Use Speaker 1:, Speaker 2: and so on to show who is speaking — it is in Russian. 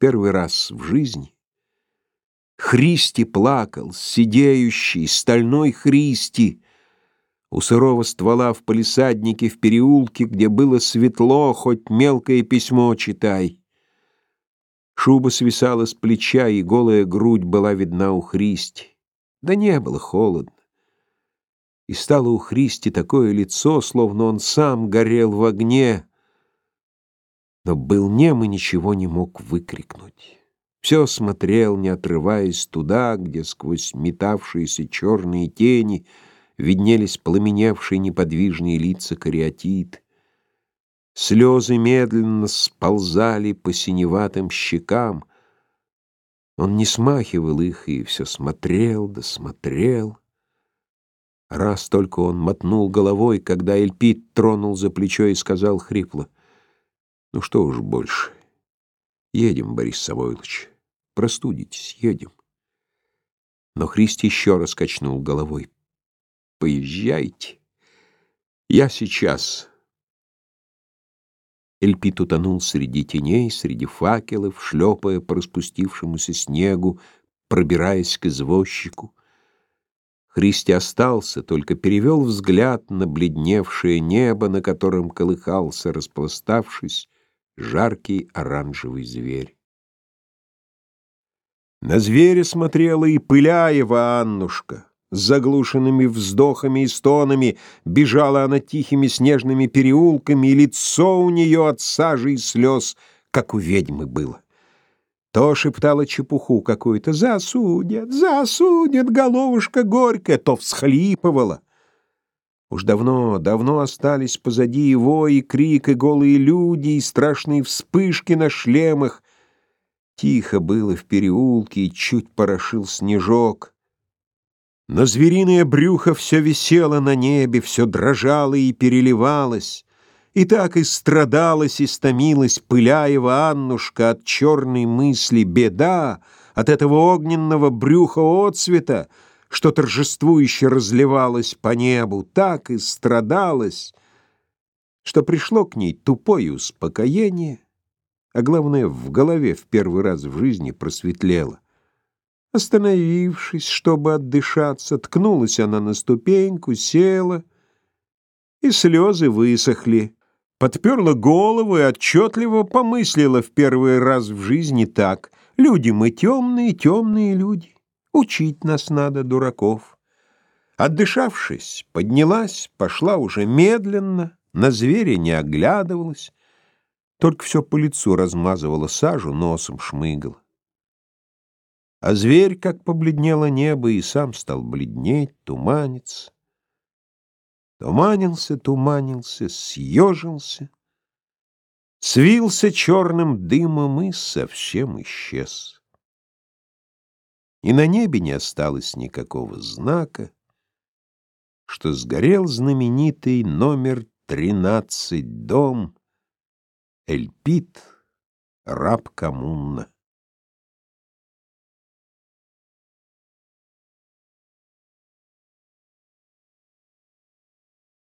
Speaker 1: первый раз в жизни Христи плакал, сидеющий, стальной Христи, у сырого ствола в палисаднике в переулке, где было светло, хоть мелкое письмо читай. Шуба свисала с плеча, и голая грудь была видна у Христи. Да не было холодно. И стало у Христи такое лицо, словно он сам горел в огне, но был нем и ничего не мог выкрикнуть. Все смотрел, не отрываясь туда, где сквозь метавшиеся черные тени — виднелись пламеневшие неподвижные лица кариатид. Слезы медленно сползали по синеватым щекам. Он не смахивал их и все смотрел да смотрел. Раз только он мотнул головой, когда Эльпит тронул за плечо и сказал хрипло, «Ну что уж больше. Едем, Борис Савойлович. Простудитесь, едем». Но Христи еще раз качнул головой. Поезжайте. Я сейчас. Эльпит утонул среди теней, среди факелов, шлепая по распустившемуся снегу, пробираясь к извозчику. Христи остался, только перевел взгляд на бледневшее небо, на котором колыхался, распластавшись, жаркий оранжевый зверь. На зверя смотрела и Пыляева Аннушка. С заглушенными вздохами и стонами бежала она тихими снежными переулками, и лицо у нее от сажи и слез, как у ведьмы было. То шептала чепуху какую-то «Засудят, засудят, головушка горькая», то всхлипывала. Уж давно, давно остались позади его и крик, и голые люди, и страшные вспышки на шлемах. Тихо было в переулке, и чуть порошил снежок. Но звериное брюхо все висело на небе, все дрожало и переливалось, и так и страдалась и стомилась Пыляева Аннушка от черной мысли беда, от этого огненного брюха отцвета, что торжествующе разливалось по небу, так и страдалась, что пришло к ней тупое успокоение, а главное, в голове в первый раз в жизни просветлело. Остановившись, чтобы отдышаться, ткнулась она на ступеньку, села, и слезы высохли. Подперла голову и отчетливо помыслила в первый раз в жизни так. Люди мы темные, темные люди. Учить нас надо, дураков. Отдышавшись, поднялась, пошла уже медленно, на зверя не оглядывалась, только все по лицу размазывала сажу, носом шмыгала. А зверь, как побледнело небо, и сам стал бледнеть, туманиться. Туманился, туманился, съежился, свился черным дымом и совсем исчез. И на небе не осталось никакого знака, что сгорел знаменитый номер тринадцать дом Эльпит, раб коммуна.